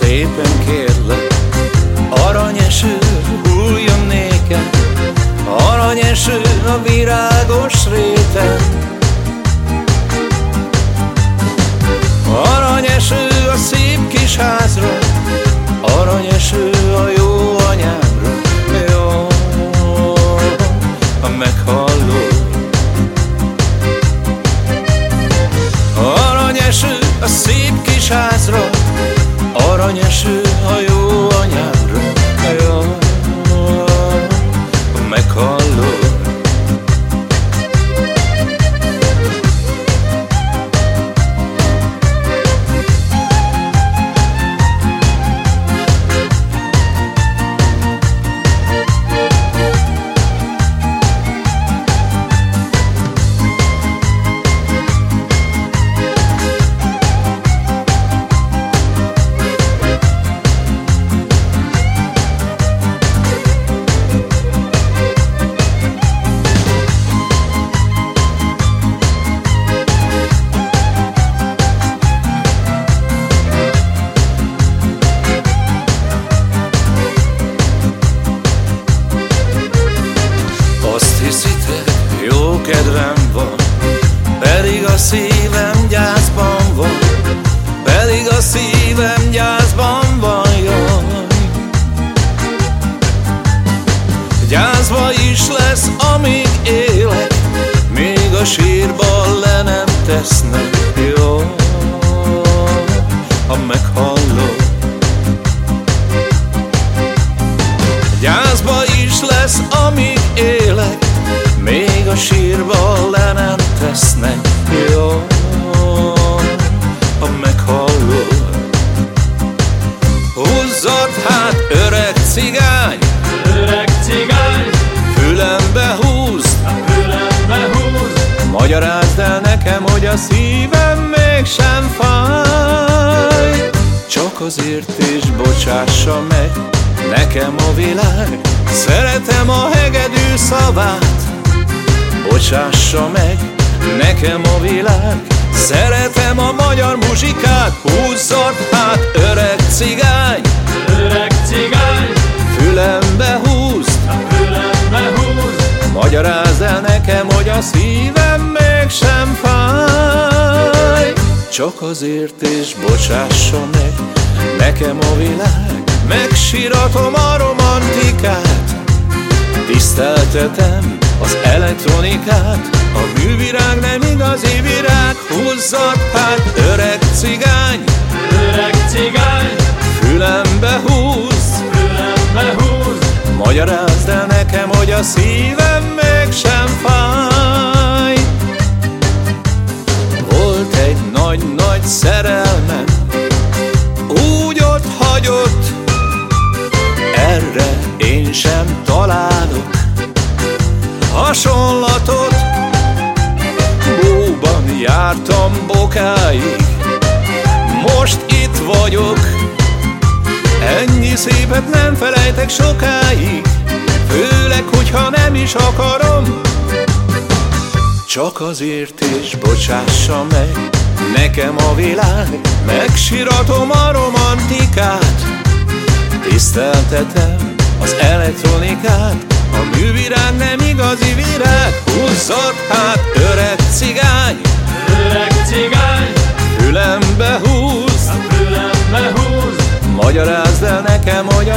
Szépen kérlek, aranyeső hulljon nékem, Aranyeső a virágos réten. Aranyeső a szép kis házra, Aranyeső a jó anyámra, jó, a meghalló. Aranyeső a szép kis házra, Aranyeső a kedvem van Pedig a szívem gyászban van Pedig a szívem gyászban Azért is bocsássa meg nekem a világ. Szeretem a hegedű szavát Bocsássa meg nekem a világ. Szeretem a magyar muzsikát Húzzad hát öreg cigány. Öreg cigány, Fülembe húzd. Fülembe húz, Magyarázd el nekem, hogy a szívem mégsem fáj. Csak azért és bocsássa meg nekem a világ. Megsiratom a romantikát Tiszteltetem az elektronikát. A művirág nem igazi virág Húzzad hát öreg cigány. Öreg cigány, Fülembe húzd fülembe húz, Magyarázd el nekem, hogy a szívem mégsem Jártam bokáig. Most itt vagyok Ennyi szépet nem felejtek sokáig. Főleg, hogyha nem is akarom Csak azért is bocsássa meg Nekem a világ. Megsiratom a romantikát Tiszteltetem az elektronikát. A művirág nem igazi virág Húzzad hát öreg cigány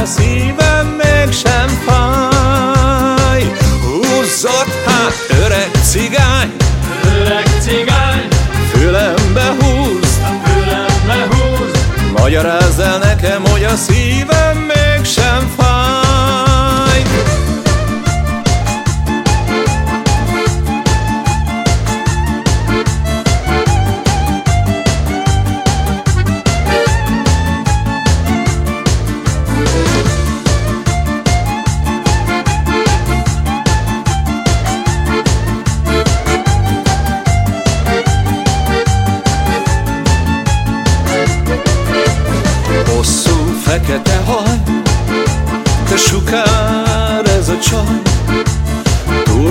a szívem mégsem fáj. Húzzad hát öreg cigány. Öreg cigány, Fülembe húz fülembe húz, Magyarázd el nekem, hogy a szívem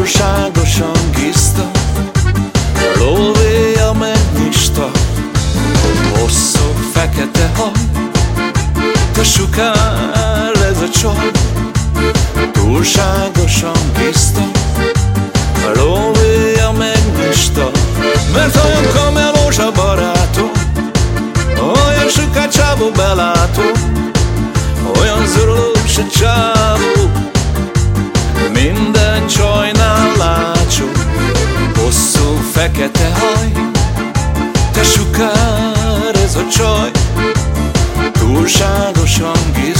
túlságosan tiszta A megnyista Hosszú fekete haj Te sukál ez a csaj. Megnyista Mert olyan kamelós barátom Olyan sukácsávó belátó Olyan zurulós a csáv mosoly Túlságosan gizmos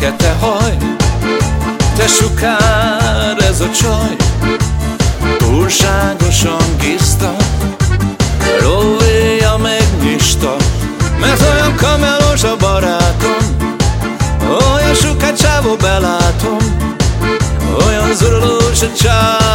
fekete haj. De sukár ez a csaj. Túlságosan gizda Lóvéja megnyista. Mert olyan kamelos a barátom. Olyan sokat csávó belátom. Olyan zurulós a csávó